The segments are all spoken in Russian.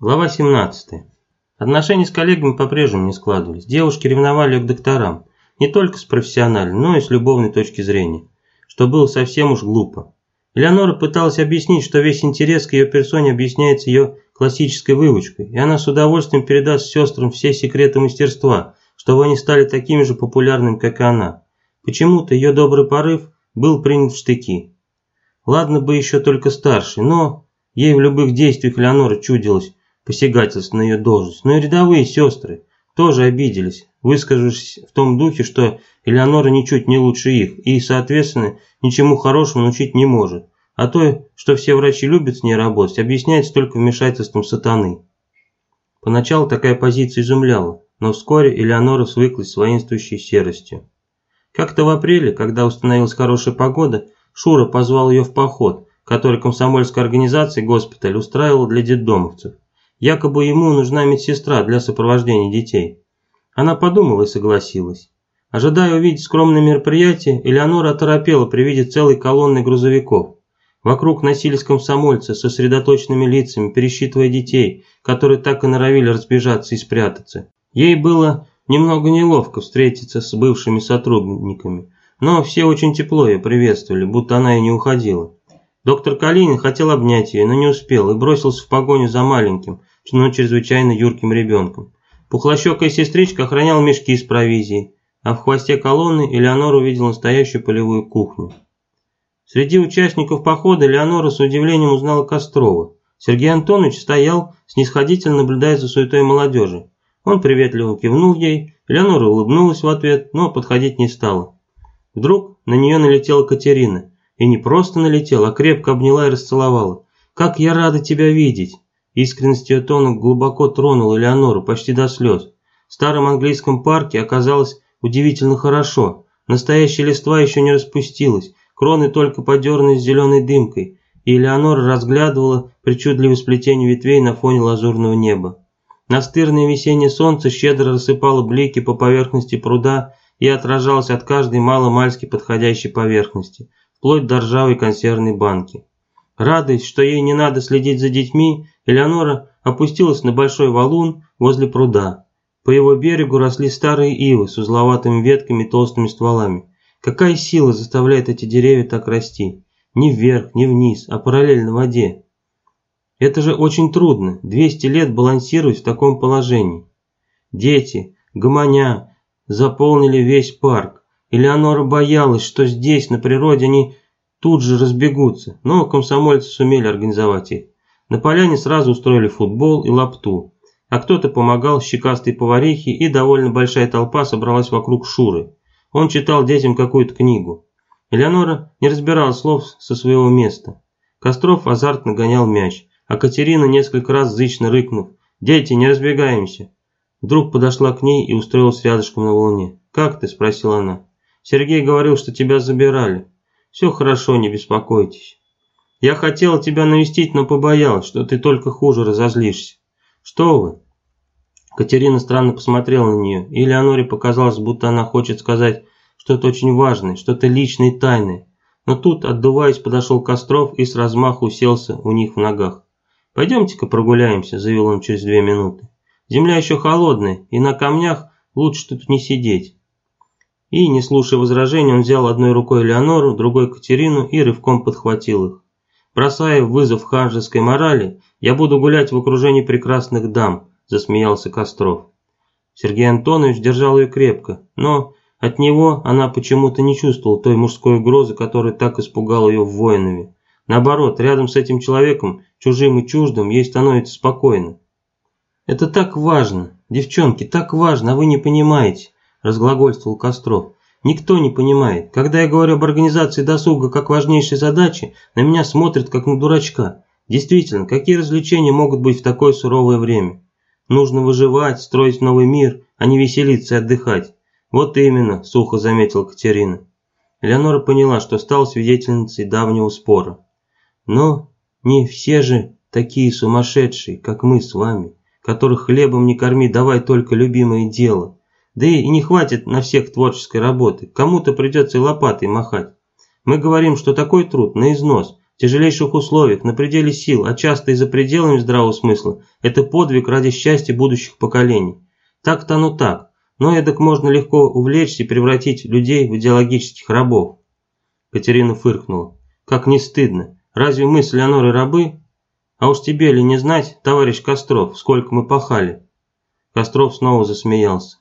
Глава 17. Отношения с коллегами по-прежнему не складывались. Девушки ревновали к докторам. Не только с профессиональной, но и с любовной точки зрения. Что было совсем уж глупо. Элеонора пыталась объяснить, что весь интерес к ее персоне объясняется ее классической выучкой, и она с удовольствием передаст сестрам все секреты мастерства, чтобы они стали такими же популярными, как и она. Почему-то ее добрый порыв был принят в штыки. Ладно бы еще только старший, но ей в любых действиях Элеонора чудилось, посягательств на ее должность, но и рядовые сестры тоже обиделись, выскажившись в том духе, что Элеонора ничуть не лучше их и, соответственно, ничему хорошему научить не может, а то, что все врачи любят с ней работать, объясняется только вмешательством сатаны. Поначалу такая позиция изумляла, но вскоре Элеонора свыклась с воинствующей серостью. Как-то в апреле, когда установилась хорошая погода, Шура позвал ее в поход, который комсомольская организация госпиталь устраивала для детдомовцев. Якобы ему нужна медсестра для сопровождения детей. Она подумала и согласилась. Ожидая увидеть скромное мероприятие, Элеонора оторопела при виде целой колонны грузовиков. Вокруг носились комсомольцы с сосредоточенными лицами, пересчитывая детей, которые так и норовили разбежаться и спрятаться. Ей было немного неловко встретиться с бывшими сотрудниками, но все очень тепло ее приветствовали, будто она и не уходила. Доктор Калинин хотел обнять ее, но не успел и бросился в погоню за маленьким, но чрезвычайно юрким ребенком. Пухлощекая сестричка охраняла мешки с провизией, а в хвосте колонны Элеонора увидела настоящую полевую кухню. Среди участников похода Элеонора с удивлением узнала Кострова. Сергей Антонович стоял, снисходительно наблюдая за суетой молодежи. Он приветливо кивнул ей, Элеонора улыбнулась в ответ, но подходить не стала. Вдруг на нее налетела Катерина. И не просто налетела, а крепко обняла и расцеловала. «Как я рада тебя видеть!» Искренность ее тона глубоко тронула Элеонору почти до слез. В старом английском парке оказалось удивительно хорошо. Настоящая листва еще не распустилась, кроны только подернулись зеленой дымкой, и Элеонора разглядывала причудливое сплетение ветвей на фоне лазурного неба. Настырное весеннее солнце щедро рассыпало блики по поверхности пруда и отражалось от каждой мало-мальски подходящей поверхности, вплоть до ржавой консервной банки. Радуясь, что ей не надо следить за детьми, Элеонора опустилась на большой валун возле пруда. По его берегу росли старые ивы с узловатыми ветками и толстыми стволами. Какая сила заставляет эти деревья так расти? Ни вверх, ни вниз, а параллельно воде. Это же очень трудно, 200 лет балансировать в таком положении. Дети, гомоня, заполнили весь парк. Элеонора боялась, что здесь, на природе, они тут же разбегутся, но комсомольцы сумели организовать их. На поляне сразу устроили футбол и лапту, а кто-то помогал щекастой поварихе, и довольно большая толпа собралась вокруг Шуры. Он читал детям какую-то книгу. Элеонора не разбирала слов со своего места. Костров азартно гонял мяч, а Катерина несколько раз зычно рыкнув «Дети, не разбегаемся!» Вдруг подошла к ней и устроилась рядышком на волне. «Как ты?» – спросила она. «Сергей говорил, что тебя забирали». Все хорошо, не беспокойтесь. Я хотела тебя навестить, но побоялась, что ты только хуже разозлишься. Что вы? Катерина странно посмотрела на нее, и Леоноре показалось, будто она хочет сказать что-то очень важное, что-то личное и тайное. Но тут, отдуваясь, подошел Костров и с размаху уселся у них в ногах. «Пойдемте-ка прогуляемся», – заявил он через две минуты. «Земля еще холодная, и на камнях лучше тут не сидеть». И, не слушая возражений, он взял одной рукой Леонору, другой Катерину и рывком подхватил их. Бросая вызов ханжеской морали, я буду гулять в окружении прекрасных дам, засмеялся Костров. Сергей Антонович держал ее крепко, но от него она почему-то не чувствовала той мужской угрозы, которая так испугала ее в Воинове. Наоборот, рядом с этим человеком, чужим и чуждым, ей становится спокойно. «Это так важно, девчонки, так важно, а вы не понимаете разглагольствовал Костров. Никто не понимает. Когда я говорю об организации досуга как важнейшей задаче, на меня смотрят как на дурачка. Действительно, какие развлечения могут быть в такое суровое время? Нужно выживать, строить новый мир, а не веселиться и отдыхать. Вот именно, сухо заметила Катерина. Леонора поняла, что стала свидетельницей давнего спора. Но не все же такие сумасшедшие, как мы с вами, которых хлебом не корми, давай только любимое дело. Да и не хватит на всех творческой работы, кому-то придется лопатой махать. Мы говорим, что такой труд на износ, в тяжелейших условиях, на пределе сил, а часто и за пределами здравого смысла, это подвиг ради счастья будущих поколений. Так-то оно так, но эдак можно легко увлечься и превратить людей в идеологических рабов. Катерина фыркнула. Как не стыдно. Разве мы с Леонорой рабы? А уж тебе ли не знать, товарищ Костров, сколько мы пахали? Костров снова засмеялся.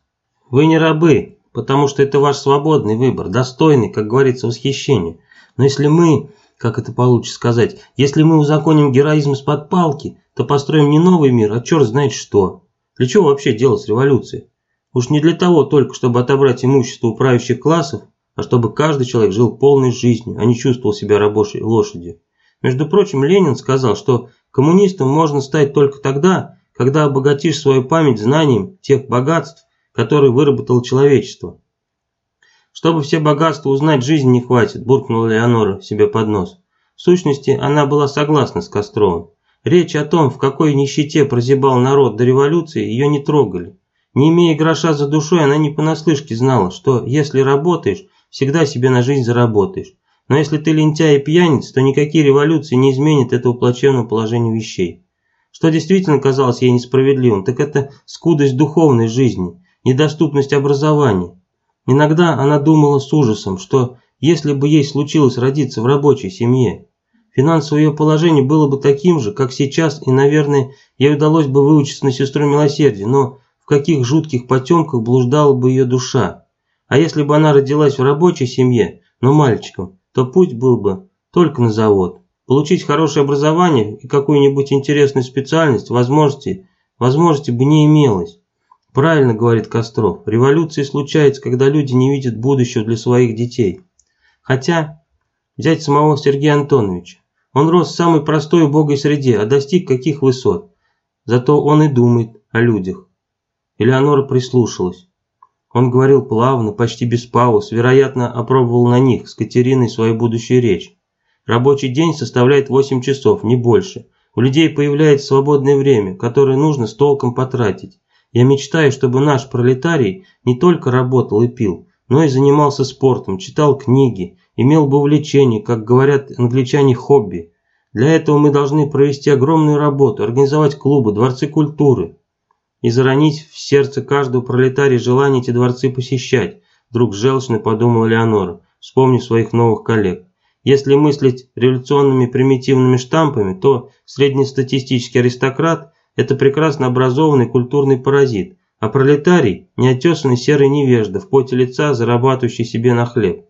Вы не рабы, потому что это ваш свободный выбор, достойный, как говорится, восхищения. Но если мы как это получше сказать, если мы узаконим героизм из-под палки, то построим не новый мир, а черт знает что. Для чего вообще делать революции? Уж не для того только, чтобы отобрать имущество у правящих классов, а чтобы каждый человек жил полной жизнью, а не чувствовал себя рабочей лошадью. Между прочим, Ленин сказал, что коммунистом можно стать только тогда, когда обогатишь свою память знанием тех богатств, которые выработало человечество. Чтобы все богатства узнать, жизни не хватит, буркнула Леонора себе под нос. В сущности, она была согласна с Костровым. Речь о том, в какой нищете прозябал народ до революции, ее не трогали. Не имея гроша за душой, она не понаслышке знала, что если работаешь, всегда себе на жизнь заработаешь. Но если ты лентяй и пьяниц, то никакие революции не изменят этого плачевного положения вещей. Что действительно казалось ей несправедливым, так это скудость духовной жизни, недоступность образования. Иногда она думала с ужасом, что если бы ей случилось родиться в рабочей семье, финансовое ее положение было бы таким же, как сейчас, и, наверное, ей удалось бы выучиться на сестру милосердия, но в каких жутких потемках блуждала бы ее душа. А если бы она родилась в рабочей семье, но мальчиком, то путь был бы только на завод. Получить хорошее образование и какую-нибудь интересную специальность возможности, возможности бы не имелось. Правильно говорит Костров, революции случаются, когда люди не видят будущего для своих детей. Хотя, взять самого Сергея Антоновича, он рос в самой простой убогой среде, а достиг каких высот. Зато он и думает о людях. Элеонора прислушалась. Он говорил плавно, почти без пауз, вероятно, опробовал на них с Катериной свою будущую речь. Рабочий день составляет 8 часов, не больше. У людей появляется свободное время, которое нужно с толком потратить. Я мечтаю, чтобы наш пролетарий не только работал и пил, но и занимался спортом, читал книги, имел бы увлечение, как говорят англичане, хобби. Для этого мы должны провести огромную работу, организовать клубы, дворцы культуры и заронить в сердце каждого пролетария желание эти дворцы посещать, вдруг желчно подумала Леонора, вспомнив своих новых коллег. Если мыслить революционными примитивными штампами, то среднестатистический аристократ – это прекрасно образованный культурный паразит, а пролетарий – неотесанный серый невежда, в поте лица зарабатывающий себе на хлеб.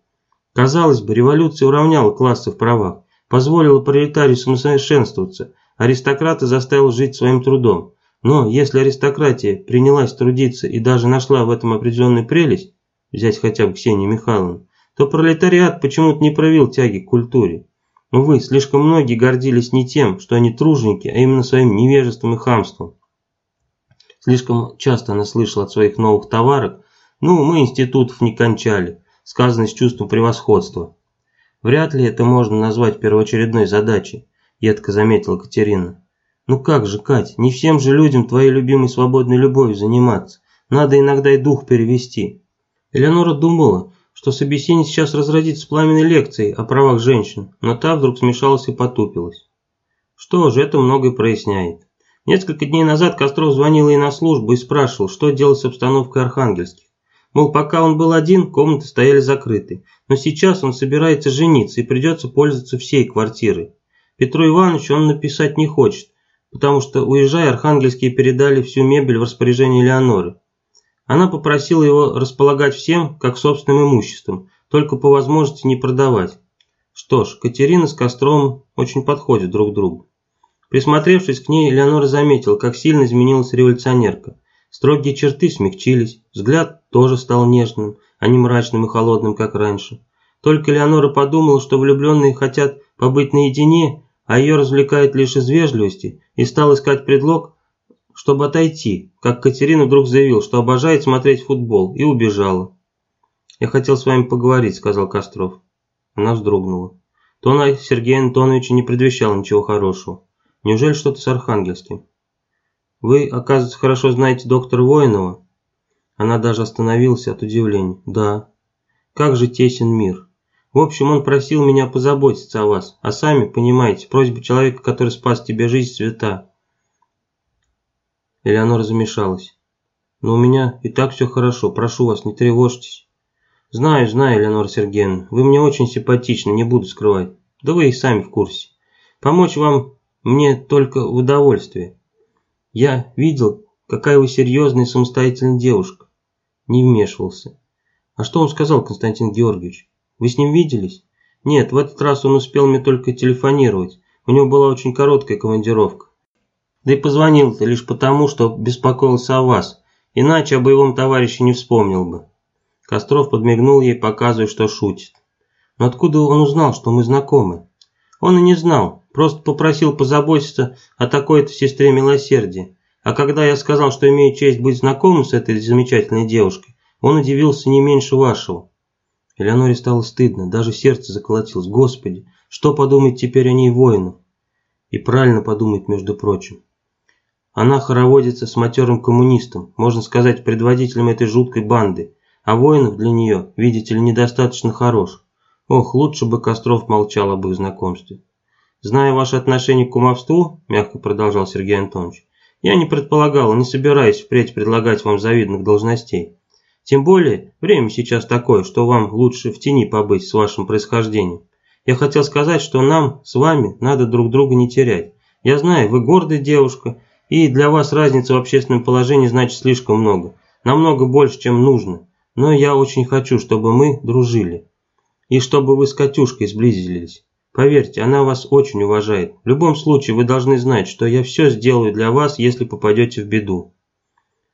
Казалось бы, революция уравняла классы в правах, позволила пролетарию самосовершенствоваться, аристократа заставила жить своим трудом. Но если аристократия принялась трудиться и даже нашла в этом определенную прелесть, взять хотя бы Ксению Михайловну, то пролетариат почему-то не проявил тяги к культуре. Увы, слишком многие гордились не тем, что они труженики, а именно своим невежеством и хамством. Слишком часто она слышала от своих новых товарок, ну, мы институтов не кончали, сказано с чувством превосходства. Вряд ли это можно назвать первоочередной задачей, едко заметила Катерина. Ну как же, Кать, не всем же людям твоей любимой свободной любовью заниматься. Надо иногда и дух перевести. Элеонора думала, что собеседник сейчас разразится пламенной лекцией о правах женщин, но та вдруг смешалась и потупилась. Что же, это многое проясняет. Несколько дней назад Костров звонил ей на службу и спрашивал, что делать с обстановкой архангельских. Мол, пока он был один, комнаты стояли закрыты, но сейчас он собирается жениться и придется пользоваться всей квартирой. Петру Ивановичу он написать не хочет, потому что, уезжая, архангельские передали всю мебель в распоряжение Леоноры. Она попросила его располагать всем, как собственным имуществом, только по возможности не продавать. Что ж, Катерина с Костровым очень подходят друг другу. Присмотревшись к ней, Леонора заметила, как сильно изменилась революционерка. Строгие черты смягчились, взгляд тоже стал нежным, а не мрачным и холодным, как раньше. Только Леонора подумала, что влюбленные хотят побыть наедине, а ее развлекает лишь из вежливости, и стал искать предлог, чтобы отойти, как Катерина вдруг заявила, что обожает смотреть футбол, и убежала. «Я хотел с вами поговорить», – сказал Костров. Она вздрогнула. Тона Сергея Антоновича не предвещал ничего хорошего. Неужели что-то с Архангельским? «Вы, оказывается, хорошо знаете доктора Воинова?» Она даже остановилась от удивления. «Да. Как же тесен мир. В общем, он просил меня позаботиться о вас, а сами, понимаете, просьба человека, который спас тебе жизнь, свята». Элеонора замешалась. «Но у меня и так все хорошо, прошу вас, не тревожьтесь». «Знаю, знаю, Элеонора Сергеевна, вы мне очень симпатичны, не буду скрывать. Да вы и сами в курсе. Помочь вам мне только в удовольствие. Я видел, какая вы серьезная и самостоятельная девушка. Не вмешивался. А что он сказал, Константин Георгиевич? Вы с ним виделись? Нет, в этот раз он успел мне только телефонировать. У него была очень короткая командировка. Да и позвонил-то лишь потому, что беспокоился о вас. Иначе о боевом товарище не вспомнил бы. Костров подмигнул ей, показывая, что шутит. Но откуда он узнал, что мы знакомы? Он и не знал, просто попросил позаботиться о такой-то сестре милосердия. А когда я сказал, что имею честь быть знакомым с этой замечательной девушкой, он удивился не меньше вашего. Элеоноре стало стыдно, даже сердце заколотилось. Господи, что подумает теперь о ней воину? И правильно подумает, между прочим. Она хороводится с матерым коммунистом, можно сказать, предводителем этой жуткой банды, а воинов для нее, видите ли, недостаточно хорош. Ох, лучше бы Костров молчал об их знакомстве. «Зная ваше отношение к кумовству», – мягко продолжал Сергей Антонович, – «я не предполагал и не собираюсь впредь предлагать вам завидных должностей. Тем более, время сейчас такое, что вам лучше в тени побыть с вашим происхождением. Я хотел сказать, что нам с вами надо друг друга не терять. Я знаю, вы гордая девушка, и для вас разница в общественном положении значит слишком много. Намного больше, чем нужно. Но я очень хочу, чтобы мы дружили. И чтобы вы с Катюшкой сблизились. Поверьте, она вас очень уважает. В любом случае, вы должны знать, что я все сделаю для вас, если попадете в беду.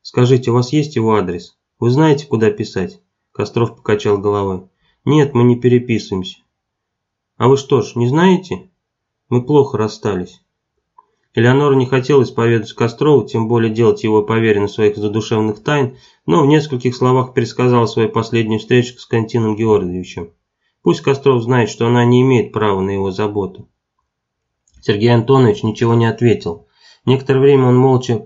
Скажите, у вас есть его адрес? Вы знаете, куда писать? Костров покачал головой. Нет, мы не переписываемся. А вы что ж, не знаете? Мы плохо расстались. Элеонора не хотела исповедовать Кострову, тем более делать его поверенным своих задушевных тайн, но в нескольких словах пересказала свою последнюю встречу с Константином Георгиевичем. Пусть Костров знает, что она не имеет права на его заботу. Сергей Антонович ничего не ответил. Некоторое время он молча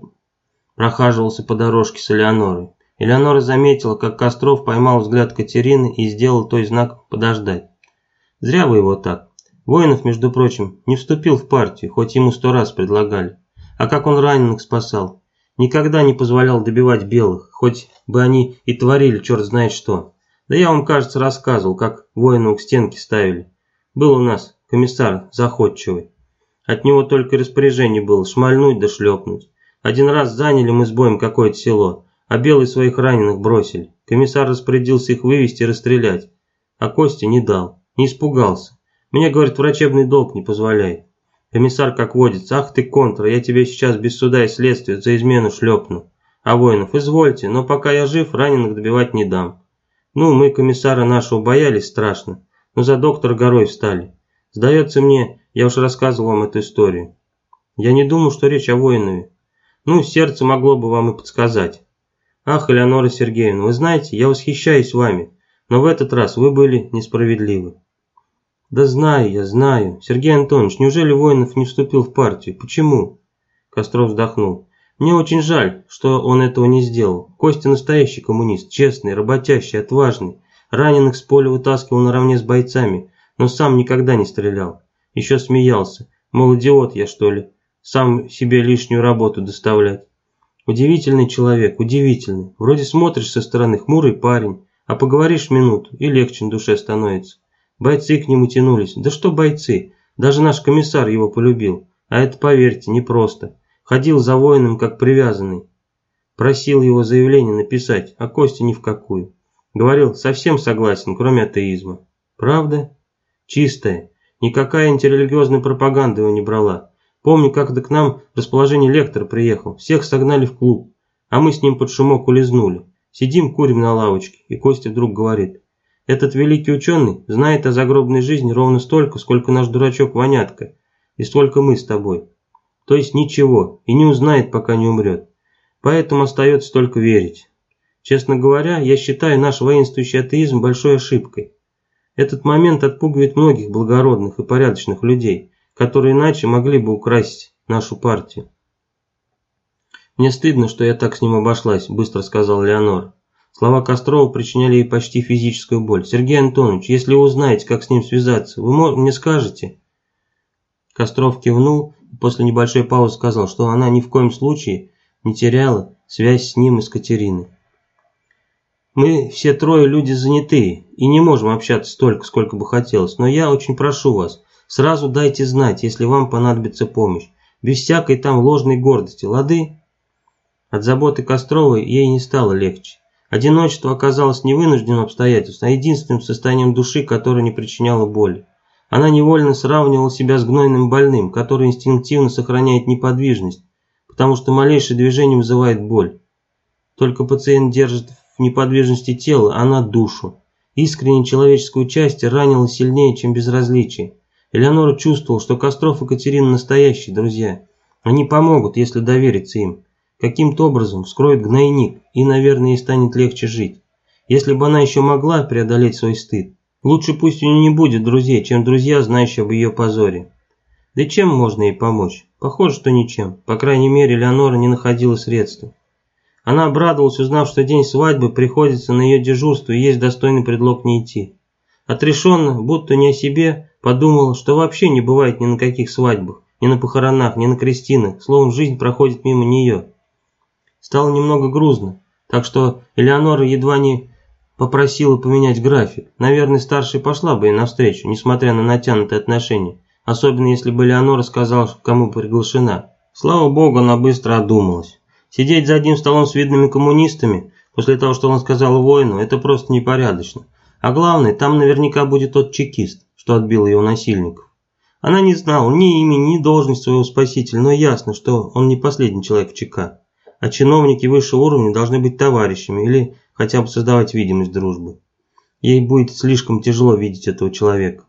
прохаживался по дорожке с Элеонорой. Элеонора заметила, как Костров поймал взгляд Катерины и сделал той знак «подождать». Зря вы его так. Воинов, между прочим, не вступил в партию, хоть ему сто раз предлагали. А как он раненых спасал? Никогда не позволял добивать белых, хоть бы они и творили черт знает что. Да я вам, кажется, рассказывал, как воинов к стенке ставили. Был у нас комиссар заходчивый. От него только распоряжение было шмальнуть да шлепнуть. Один раз заняли мы с боем какое-то село, а белые своих раненых бросили. Комиссар распорядился их вывести и расстрелять. А Костя не дал, не испугался. Мне, говорит, врачебный долг не позволяет. Комиссар как водится, ах ты контра, я тебе сейчас без суда и следствия за измену шлепну. А воинов, извольте, но пока я жив, раненых добивать не дам. Ну, мы комиссара нашего боялись страшно, но за доктора горой встали. Сдается мне, я уж рассказывал вам эту историю. Я не думал, что речь о воинове. Ну, сердце могло бы вам и подсказать. Ах, Элеонора Сергеевна, вы знаете, я восхищаюсь вами, но в этот раз вы были несправедливы. Да знаю я, знаю. Сергей Антонович, неужели Воинов не вступил в партию? Почему? Костров вздохнул. Мне очень жаль, что он этого не сделал. Костя настоящий коммунист, честный, работящий, отважный. Раненых с поля вытаскивал наравне с бойцами, но сам никогда не стрелял. Еще смеялся. Мол, идиот я что ли, сам себе лишнюю работу доставлять. Удивительный человек, удивительный. Вроде смотришь со стороны, хмурый парень, а поговоришь минуту, и легче на душе становится. Бойцы к нему тянулись. Да что бойцы, даже наш комиссар его полюбил. А это, поверьте, непросто. Ходил за воином, как привязанный. Просил его заявление написать, а Костя ни в какую. Говорил, совсем согласен, кроме атеизма. Правда? Чистая. Никакая антирелигиозная пропаганда его не брала. Помню, как-то к нам в расположение лектор приехал. Всех согнали в клуб. А мы с ним под шумок улизнули. Сидим, курим на лавочке. И Костя вдруг говорит. Этот великий ученый знает о загробной жизни ровно столько, сколько наш дурачок Вонятка. И столько мы с тобой. То есть ничего, и не узнает, пока не умрет. Поэтому остается только верить. Честно говоря, я считаю наш воинствующий атеизм большой ошибкой. Этот момент отпугивает многих благородных и порядочных людей, которые иначе могли бы украсить нашу партию. «Мне стыдно, что я так с ним обошлась», – быстро сказал Леонор. Слова Кострова причиняли ей почти физическую боль. «Сергей Антонович, если вы узнаете, как с ним связаться, вы мне скажете?» Костров кивнул и после небольшой паузы сказал, что она ни в коем случае не теряла связь с ним и с Катериной. «Мы все трое люди занятые и не можем общаться столько, сколько бы хотелось, но я очень прошу вас, сразу дайте знать, если вам понадобится помощь, без всякой там ложной гордости, лады?» От заботы Костровой ей не стало легче. Одиночество оказалось не вынужденным обстоятельством, а единственным состоянием души, которое не причиняло боли. Она невольно сравнивала себя с гнойным больным, который инстинктивно сохраняет неподвижность, потому что малейшее движение вызывает боль. Только пациент держит в неподвижности тело, а она душу. Искреннее человеческое участие ранило сильнее, чем безразличие. Элеонора чувствовала, что Костров и Катерина настоящие друзья. Они помогут, если довериться им. Каким-то образом вскроет гнойник, и, наверное, ей станет легче жить. Если бы она еще могла преодолеть свой стыд. Лучше пусть у нее не будет друзей, чем друзья, знающие об ее позоре. Да чем можно ей помочь? Похоже, что ничем. По крайней мере, Леонора не находила средства. Она обрадовалась, узнав, что день свадьбы приходится на ее дежурство и есть достойный предлог не идти. Отрешенно, будто не о себе, подумала, что вообще не бывает ни на каких свадьбах, ни на похоронах, ни на крестинах, словом, жизнь проходит мимо нее. Стало немного грузно, так что Элеонора едва не попросила поменять график. Наверное, старшая пошла бы ей навстречу, несмотря на натянутые отношения, особенно если бы Элеонора сказала, кому приглашена. Слава богу, она быстро одумалась. Сидеть за одним столом с видными коммунистами, после того, что он сказал воину, это просто непорядочно. А главное, там наверняка будет тот чекист, что отбил его насильников. Она не знала ни имени, ни должности своего спасителя, но ясно, что он не последний человек в ЧК а чиновники высшего уровня должны быть товарищами или хотя бы создавать видимость дружбы. Ей будет слишком тяжело видеть этого человека.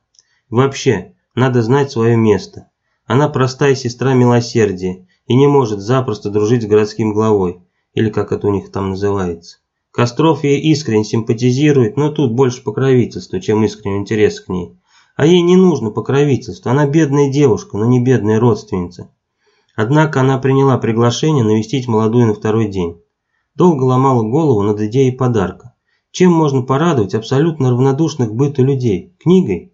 Вообще, надо знать свое место. Она простая сестра милосердия и не может запросто дружить с городским главой, или как это у них там называется. Костров ей искренне симпатизирует, но тут больше покровительства, чем искренний интерес к ней. А ей не нужно покровительство, она бедная девушка, но не бедная родственница. Однако она приняла приглашение навестить молодую на второй день. Долго ломала голову над идеей подарка. Чем можно порадовать абсолютно равнодушных быту людей? Книгой?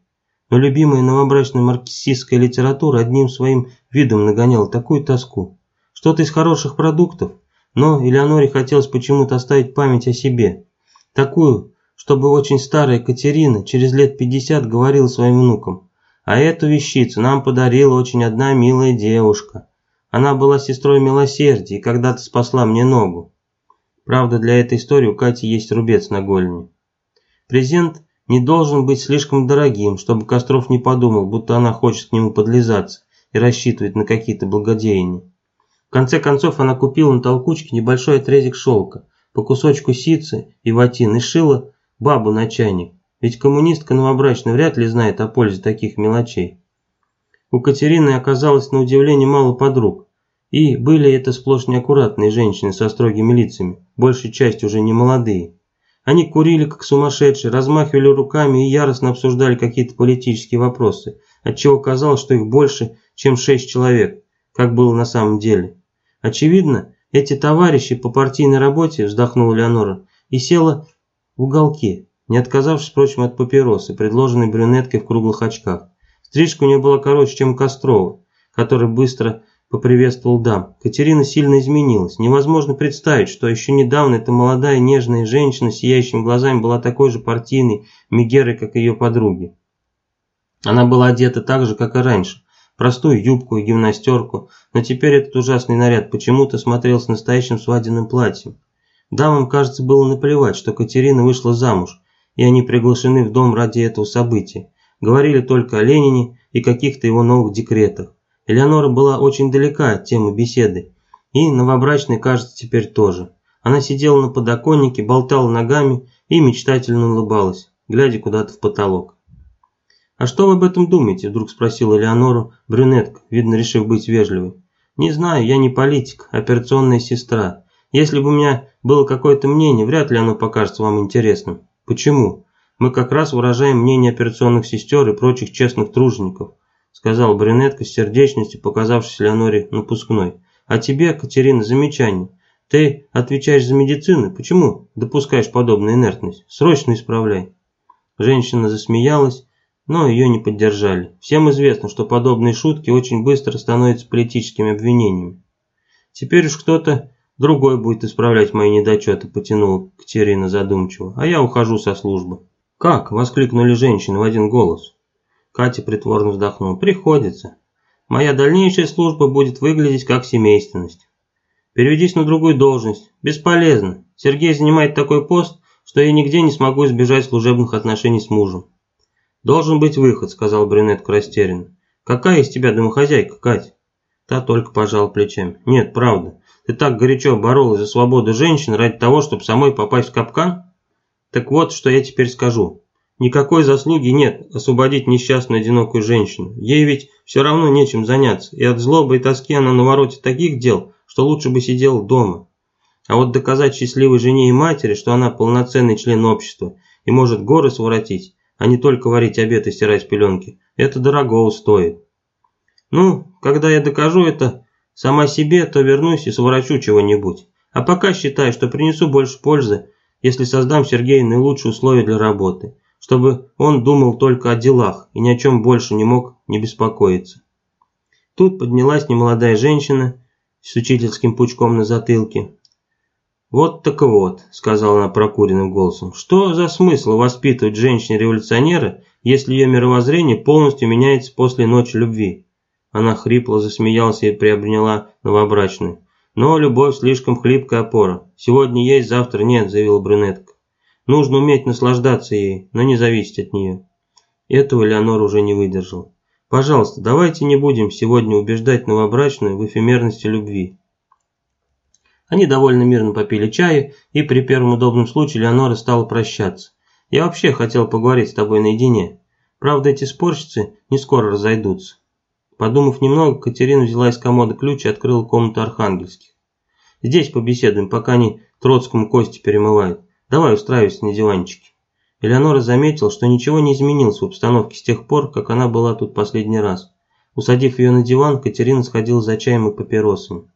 Но любимая новобрачная марксистская литература одним своим видом нагоняла такую тоску. Что-то из хороших продуктов, но Элеоноре хотелось почему-то оставить память о себе. Такую, чтобы очень старая Катерина через лет 50 говорила своим внукам. А эту вещицу нам подарила очень одна милая девушка. Она была сестрой милосердия и когда-то спасла мне ногу. Правда, для этой истории у Кати есть рубец на голени. Презент не должен быть слишком дорогим, чтобы Костров не подумал, будто она хочет к нему подлизаться и рассчитывает на какие-то благодеяния. В конце концов, она купила на толкучке небольшой отрезик шелка, по кусочку ситцы и ватин и шила бабу на чайник, ведь коммунистка новобрачная вряд ли знает о пользе таких мелочей. У Катерины оказалось на удивление мало подруг, и были это сплошь неаккуратные женщины со строгими лицами, большей частью уже не молодые. Они курили как сумасшедшие, размахивали руками и яростно обсуждали какие-то политические вопросы, отчего казалось, что их больше, чем шесть человек, как было на самом деле. Очевидно, эти товарищи по партийной работе, вздохнула Леонора, и села в уголке, не отказавшись, впрочем, от папиросы, предложенной брюнеткой в круглых очках. Стрижка у нее была короче, чем у Кострова, который быстро поприветствовал дам. Катерина сильно изменилась. Невозможно представить, что еще недавно эта молодая нежная женщина с сияющими глазами была такой же партийной Мегерой, как ее подруги. Она была одета так же, как и раньше. Простую юбку и гимнастерку, но теперь этот ужасный наряд почему-то смотрелся настоящим свадебным платьем. Дамам, кажется, было наплевать, что Катерина вышла замуж, и они приглашены в дом ради этого события. Говорили только о Ленине и каких-то его новых декретах. Элеонора была очень далека от темы беседы, и новобрачной, кажется, теперь тоже. Она сидела на подоконнике, болтала ногами и мечтательно улыбалась, глядя куда-то в потолок. «А что вы об этом думаете?» – вдруг спросила Элеонору брюнетка, видно, решив быть вежливой. «Не знаю, я не политик, операционная сестра. Если бы у меня было какое-то мнение, вряд ли оно покажется вам интересным. Почему? Мы как раз выражаем мнение операционных сестер и прочих честных тружеников сказала брюнетка с сердечностью, показавшись Леоноре напускной. «А тебе, Катерина, замечание. Ты отвечаешь за медицину, почему допускаешь подобную инертность? Срочно исправляй. Женщина засмеялась, но ее не поддержали. Всем известно, что подобные шутки очень быстро становятся политическими обвинениями. Теперь уж кто-то другой будет исправлять мои недочеты, потянул Катерина задумчиво, а я ухожу со службы. Как? Воскликнули женщины в один голос. Катя притворно вздохнула. Приходится. Моя дальнейшая служба будет выглядеть как семейственность. Переведись на другую должность. Бесполезно. Сергей занимает такой пост, что я нигде не смогу избежать служебных отношений с мужем. «Должен быть выход», — сказал брюнетка растерянно. «Какая из тебя домохозяйка, Кать?» Та только пожал плечами. «Нет, правда. Ты так горячо боролась за свободу женщин ради того, чтобы самой попасть в капкан? Так вот, что я теперь скажу. Никакой заслуги нет освободить несчастную одинокую женщину. Ей ведь все равно нечем заняться, и от злобы и тоски она навороте таких дел, что лучше бы сидела дома. А вот доказать счастливой жене и матери, что она полноценный член общества и может горы своротить, а не только варить обед и стирать пеленки, это дорого стоит. Ну, когда я докажу это сама себе, то вернусь и сворачу чего-нибудь. А пока считаю, что принесу больше пользы, если создам Сергею наилучшие условия для работы, чтобы он думал только о делах и ни о чем больше не мог не беспокоиться. Тут поднялась немолодая женщина с учительским пучком на затылке. «Вот так вот», — сказала она прокуренным голосом, — «что за смысл воспитывать женщине-революционера, если ее мировоззрение полностью меняется после ночи любви?» Она хрипло засмеялась и приобняла новобрачную. «Но любовь слишком хлипкая опора. Сегодня есть, завтра нет», — заявила брюнетка. «Нужно уметь наслаждаться ей, но не зависеть от нее». Этого Леонор уже не выдержал. «Пожалуйста, давайте не будем сегодня убеждать новобрачную в эфемерности любви». Они довольно мирно попили чаю, и при первом удобном случае Леонора стала прощаться. «Я вообще хотел поговорить с тобой наедине. Правда, эти спорщицы не скоро разойдутся. Подумав немного, Катерина взяла из комода ключ и открыла комнату архангельских. «Здесь побеседуем, пока они Троцкому кости перемывают. Давай устраивайся на диванчике». Элеонора заметила, что ничего не изменилось в обстановке с тех пор, как она была тут последний раз. Усадив ее на диван, Катерина сходила за чаем и папиросами.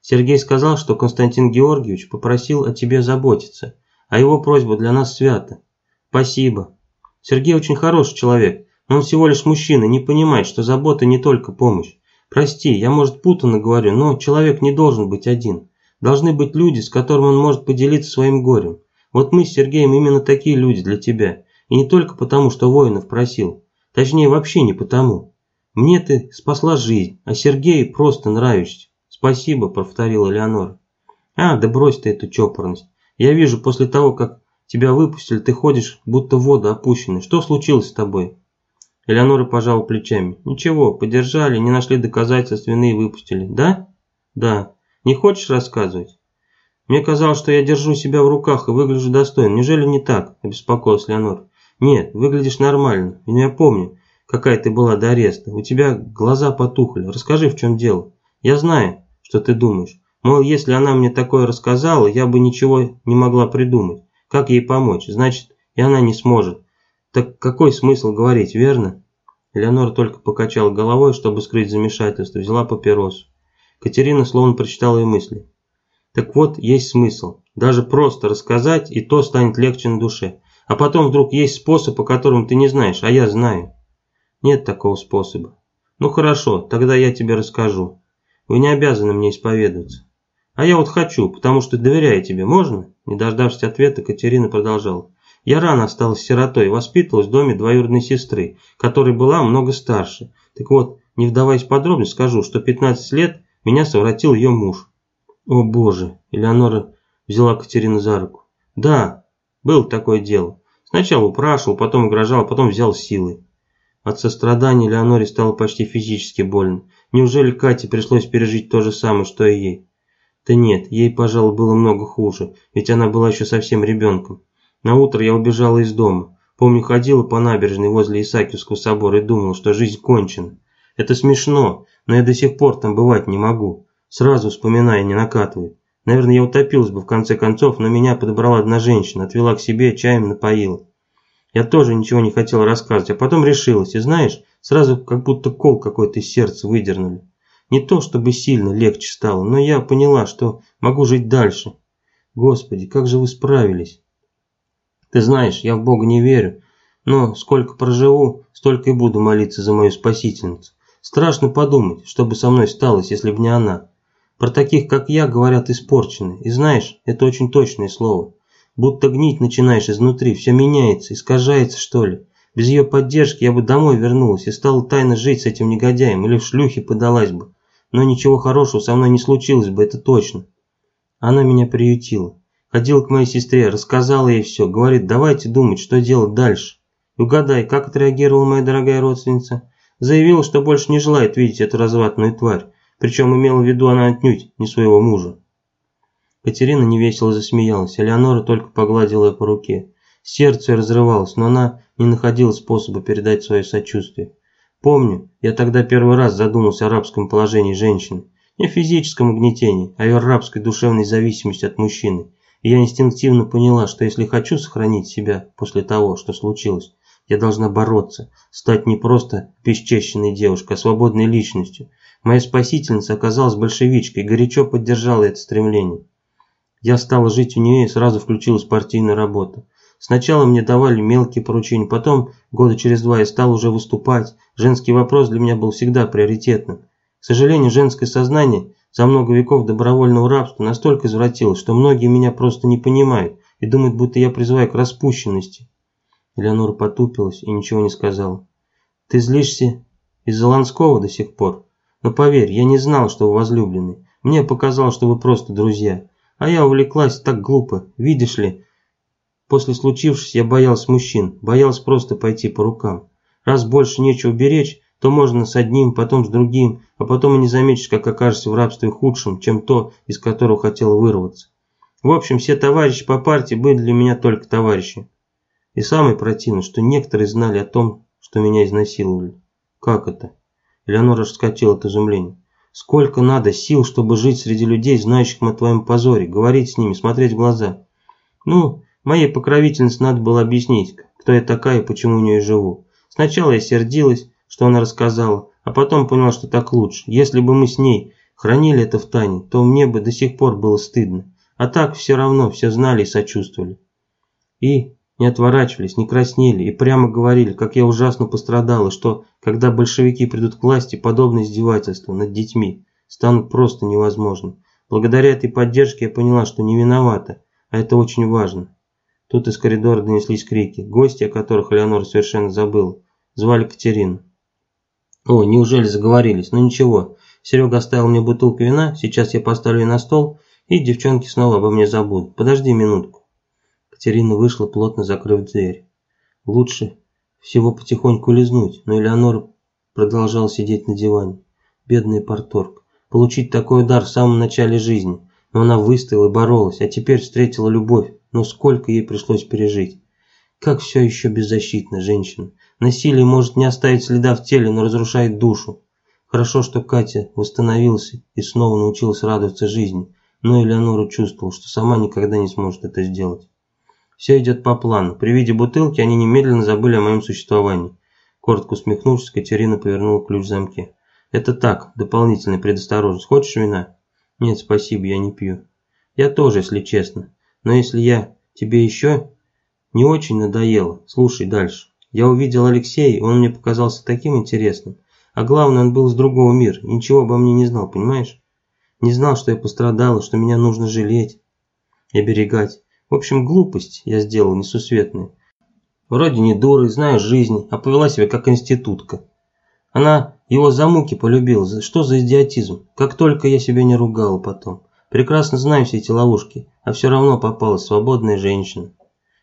Сергей сказал, что Константин Георгиевич попросил о тебе заботиться, а его просьба для нас свята. Спасибо. Сергей очень хороший человек, но он всего лишь мужчина, не понимает, что забота не только помощь. Прости, я, может, путанно говорю, но человек не должен быть один. Должны быть люди, с которыми он может поделиться своим горем. Вот мы с Сергеем именно такие люди для тебя. И не только потому, что воинов просил. Точнее, вообще не потому. Мне ты спасла жизнь, а Сергею просто нравишься. Спасибо, повторила Леонора. А, да брось ты эту чопорность. Я вижу, после того, как тебя выпустили, ты ходишь, будто в воду опущенный. Что случилось с тобой? Элеонора пожала плечами. «Ничего, подержали, не нашли доказательств вины и выпустили. Да?» «Да. Не хочешь рассказывать?» «Мне казалось, что я держу себя в руках и выгляжу достойно. Неужели не так?» – обеспокоилась Леонора. «Нет, выглядишь нормально. И я помню, какая ты была до ареста. У тебя глаза потухли. Расскажи, в чем дело. Я знаю, что ты думаешь. Мол, если она мне такое рассказала, я бы ничего не могла придумать. Как ей помочь? Значит, и она не сможет. Так какой смысл говорить, верно? Леонора только покачала головой, чтобы скрыть замешательство, взяла папиросу. Катерина словно прочитала ее мысли. Так вот, есть смысл. Даже просто рассказать, и то станет легче на душе. А потом вдруг есть способ, о котором ты не знаешь, а я знаю. Нет такого способа. Ну хорошо, тогда я тебе расскажу. Вы не обязаны мне исповедоваться. А я вот хочу, потому что доверяю тебе, можно? Не дождавшись ответа, Катерина продолжала. Я рано осталась сиротой, воспитывалась в доме двоюродной сестры, которая была много старше. Так вот, не вдаваясь в подробности, скажу, что 15 лет меня совратил ее муж. О боже, Элеонора взяла Катерину за руку. Да, было такое дело. Сначала упрашивал, потом угрожал, потом взял силой. От сострадания Леоноре стало почти физически больно. Неужели Кате пришлось пережить то же самое, что и ей? Да нет, ей, пожалуй, было много хуже, ведь она была еще совсем ребенком. На утро я убежала из дома. Помню, ходила по набережной возле Исаакиевского собора и думала, что жизнь кончена. Это смешно, но я до сих пор там бывать не могу. Сразу вспоминая, не накатывает. Наверное, я утопилась бы в конце концов, но меня подобрала одна женщина, отвела к себе, чаем напоила. Я тоже ничего не хотела рассказывать, а потом решилась, и знаешь, сразу как будто кол какой-то из сердца выдернули. Не то чтобы сильно легче стало, но я поняла, что могу жить дальше. Господи, как же вы справились? Ты знаешь, я в Бога не верю, но сколько проживу, столько и буду молиться за мою спасительницу. Страшно подумать, что бы со мной сталось, если бы не она. Про таких, как я, говорят испорчены. И знаешь, это очень точное слово. Будто гнить начинаешь изнутри, все меняется, искажается, что ли. Без ее поддержки я бы домой вернулась и стала тайно жить с этим негодяем, или в шлюхе подалась бы. Но ничего хорошего со мной не случилось бы, это точно. Она меня приютила. Ходила к моей сестре, рассказала ей все, говорит, давайте думать, что делать дальше. Угадай, как отреагировала моя дорогая родственница? Заявила, что больше не желает видеть эту развратную тварь, причем имела в виду она отнюдь не своего мужа. Катерина невесело засмеялась, а Леонора только погладила ее по руке. Сердце разрывалось, но она не находила способа передать свое сочувствие. Помню, я тогда первый раз задумался о рабском положении женщины. Не о физическом угнетении, а ее рабской душевной зависимости от мужчины. И я инстинктивно поняла, что если хочу сохранить себя после того, что случилось, я должна бороться, стать не просто бесчещенной девушкой, а свободной личностью. Моя спасительница оказалась большевичкой и горячо поддержала это стремление. Я стала жить у нее и сразу включилась в партийную работу. Сначала мне давали мелкие поручения, потом, года через два, я стал уже выступать. Женский вопрос для меня был всегда приоритетным. К сожалению, женское сознание за много веков добровольного рабства настолько извратилось, что многие меня просто не понимают и думают, будто я призываю к распущенности. Элеонора потупилась и ничего не сказала. «Ты злишься из-за Ланского до сих пор? Но поверь, я не знал, что вы возлюблены. Мне показалось, что вы просто друзья. А я увлеклась так глупо, видишь ли. После случившегося я боялся мужчин, боялся просто пойти по рукам. Раз больше нечего беречь, то можно с одним, потом с другим, а потом и не заметишь, как окажешься в рабстве худшим, чем то, из которого хотел вырваться. В общем, все товарищи по партии были для меня только товарищи. И самое противное, что некоторые знали о том, что меня изнасиловали. Как это? Элеонора вскочила от изумления. Сколько надо сил, чтобы жить среди людей, знающих о твоем позоре, говорить с ними, смотреть в глаза. Ну, моей покровительнице надо было объяснить, кто я такая и почему у нее живу. Сначала я сердилась, что она рассказала, а потом поняла, что так лучше. Если бы мы с ней хранили это в тайне, то мне бы до сих пор было стыдно. А так все равно все знали и сочувствовали. И не отворачивались, не краснели и прямо говорили, как я ужасно пострадала, что, когда большевики придут к власти, подобные издевательства над детьми станут просто невозможны. Благодаря этой поддержке я поняла, что не виновата, а это очень важно. Тут из коридора донеслись крики. Гости, о которых Леонора совершенно забыла, звали Катерину. О, неужели заговорились? Ну ничего, Серега оставил мне бутылку вина, сейчас я поставлю ее на стол, и девчонки снова обо мне забудут. Подожди минутку. Катерина вышла, плотно закрыв дверь. Лучше всего потихоньку лизнуть, но Элеонора продолжала сидеть на диване. Бедная порторг. Получить такой удар в самом начале жизни. Но она выстояла и боролась, а теперь встретила любовь. Но сколько ей пришлось пережить. Как все еще беззащитна женщина. Насилие может не оставить следа в теле, но разрушает душу. Хорошо, что Катя восстановилась и снова научилась радоваться жизни. Но Элеонора чувствовала, что сама никогда не сможет это сделать. Все идет по плану. При виде бутылки они немедленно забыли о моем существовании. Коротко усмехнувшись, Катерина повернула ключ в замке. Это так, дополнительная предосторожность. Хочешь вина? Нет, спасибо, я не пью. Я тоже, если честно. Но если я тебе еще не очень надоело, слушай дальше. Я увидел Алексея, он мне показался таким интересным. А главное, он был из другого мира, ничего обо мне не знал, понимаешь? Не знал, что я пострадала, что меня нужно жалеть и оберегать. В общем, глупость я сделал несусветную. Вроде не дура, знаю жизнь, а повела себя как институтка. Она его за муки полюбила. Что за идиотизм? Как только я себя не ругала потом. Прекрасно знаю все эти ловушки, а все равно попалась свободная женщина.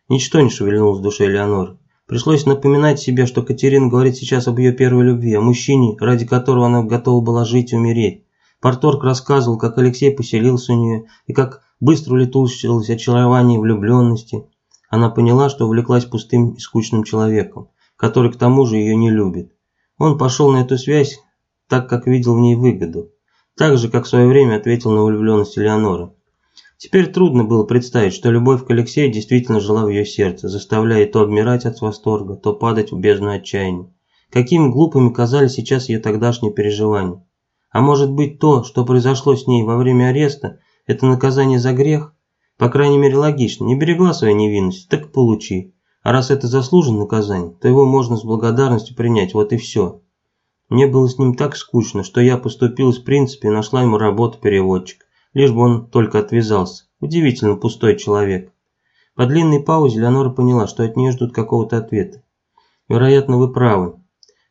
Ничто не шевельнулось в душе Леоноры. Пришлось напоминать себе, что Катерина говорит сейчас об ее первой любви, о мужчине, ради которого она готова была жить и умереть. Порторг рассказывал, как Алексей поселился у нее, и как Быстро улетучилось очарование влюбленности. Она поняла, что увлеклась пустым и скучным человеком, который к тому же ее не любит. Он пошел на эту связь, так как видел в ней выгоду. Так же, как в свое время ответил на влюбленность Элеонора. Теперь трудно было представить, что любовь к Алексею действительно жила в ее сердце, заставляя то обмирать от восторга, то падать в бездну отчаяния. Какими глупыми казались сейчас ее тогдашние переживания. А может быть то, что произошло с ней во время ареста, это наказание за грех? По крайней мере логично, не берегла свою невинность, так получи. А раз это заслуженное наказание, то его можно с благодарностью принять, вот и все. Мне было с ним так скучно, что я поступил из принципа и нашла ему работу переводчик, лишь бы он только отвязался. Удивительно пустой человек. По длинной паузе Леонора поняла, что от нее ждут какого-то ответа. Вероятно, вы правы.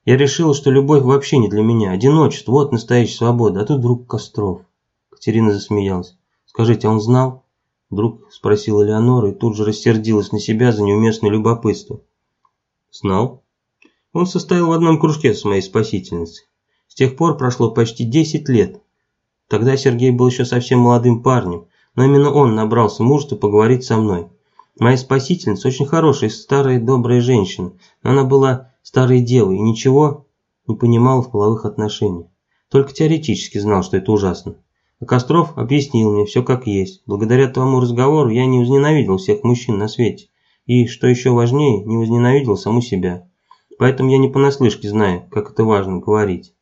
Я решила, что любовь вообще не для меня. Одиночество, вот настоящая свобода. А тут вдруг Костров. Катерина засмеялась. Скажите, а он знал? Вдруг спросила Леонора и тут же рассердилась на себя за неуместное любопытство. Знал. Он состоял в одном кружке с моей спасительницей. С тех пор прошло почти 10 лет. Тогда Сергей был еще совсем молодым парнем, но именно он набрался мужества поговорить со мной. Моя спасительница очень хорошая, старая добрая женщина, но она была старой девой и ничего не понимала в половых отношениях. Только теоретически знал, что это ужасно. А Костров объяснил мне все как есть. Благодаря тому разговору я не возненавидел всех мужчин на свете. И, что еще важнее, не возненавидел саму себя. Поэтому я не понаслышке знаю, как это важно говорить.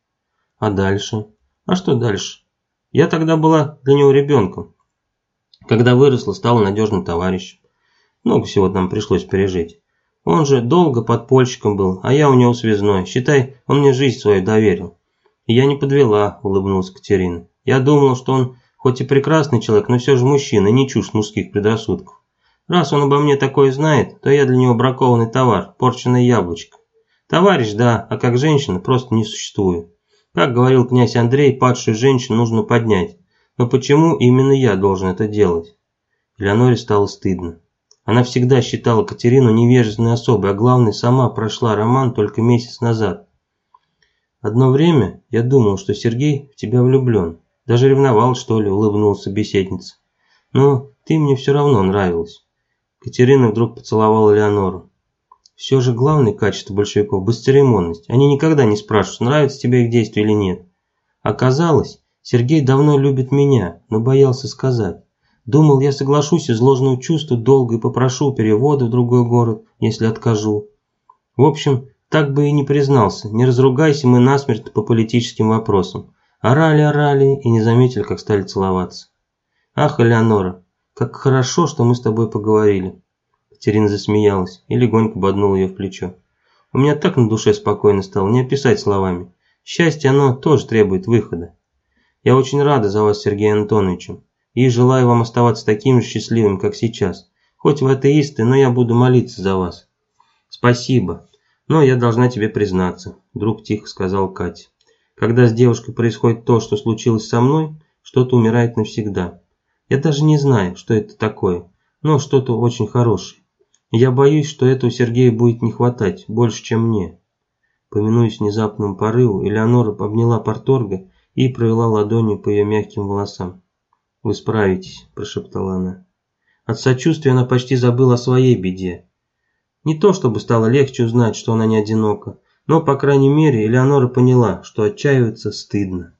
А дальше? А что дальше? Я тогда была для него ребенком. Когда выросла, стала надежным товарищем. Много всего нам пришлось пережить. Он же долго подпольщиком был, а я у него связной. Считай, он мне жизнь свою доверил. И я не подвела, улыбнулась Катерина. Я думала, что он хоть и прекрасный человек, но все же мужчина, не чушь мужских предрассудков. Раз он обо мне такое знает, то я для него бракованный товар, порченное яблочко. Товарищ, да, а как женщина просто не существую. Как говорил князь Андрей, падшую женщину нужно поднять. Но почему именно я должен это делать? Леоноре стало стыдно. Она всегда считала Катерину невежественной особой, а главное, сама прошла роман только месяц назад. Одно время я думал, что Сергей в тебя влюблен. Даже ревновал, что ли, улыбнулась собеседница. Но ты мне все равно нравилась. Катерина вдруг поцеловала Леонору. Все же главное качество большевиков – бесцеремонность. Они никогда не спрашивают, нравится тебе их действие или нет. Оказалось, Сергей давно любит меня, но боялся сказать. Думал, я соглашусь из ложного чувства долго и попрошу перевода в другой город, если откажу. В общем, так бы и не признался, не разругайся мы насмерть по политическим вопросам. Орали, орали и не заметили, как стали целоваться. Ах, Элеонора, как хорошо, что мы с тобой поговорили. Катерина засмеялась и легонько боднула ее в плечо. «У меня так на душе спокойно стало, не описать словами. Счастье, оно тоже требует выхода. Я очень рада за вас, Сергей Антонович, и желаю вам оставаться таким же счастливым, как сейчас. Хоть вы атеисты, но я буду молиться за вас». «Спасибо, но я должна тебе признаться», – вдруг тихо сказал Катя. «Когда с девушкой происходит то, что случилось со мной, что-то умирает навсегда. Я даже не знаю, что это такое, но что-то очень хорошее. Я боюсь, что этого Сергею будет не хватать, больше, чем мне. Поминуясь внезапному порыву, Элеонора обняла Порторга и провела ладонью по ее мягким волосам. «Вы справитесь», – прошептала она. От сочувствия она почти забыла о своей беде. Не то чтобы стало легче узнать, что она не одинока, но, по крайней мере, Элеонора поняла, что отчаиваться стыдно.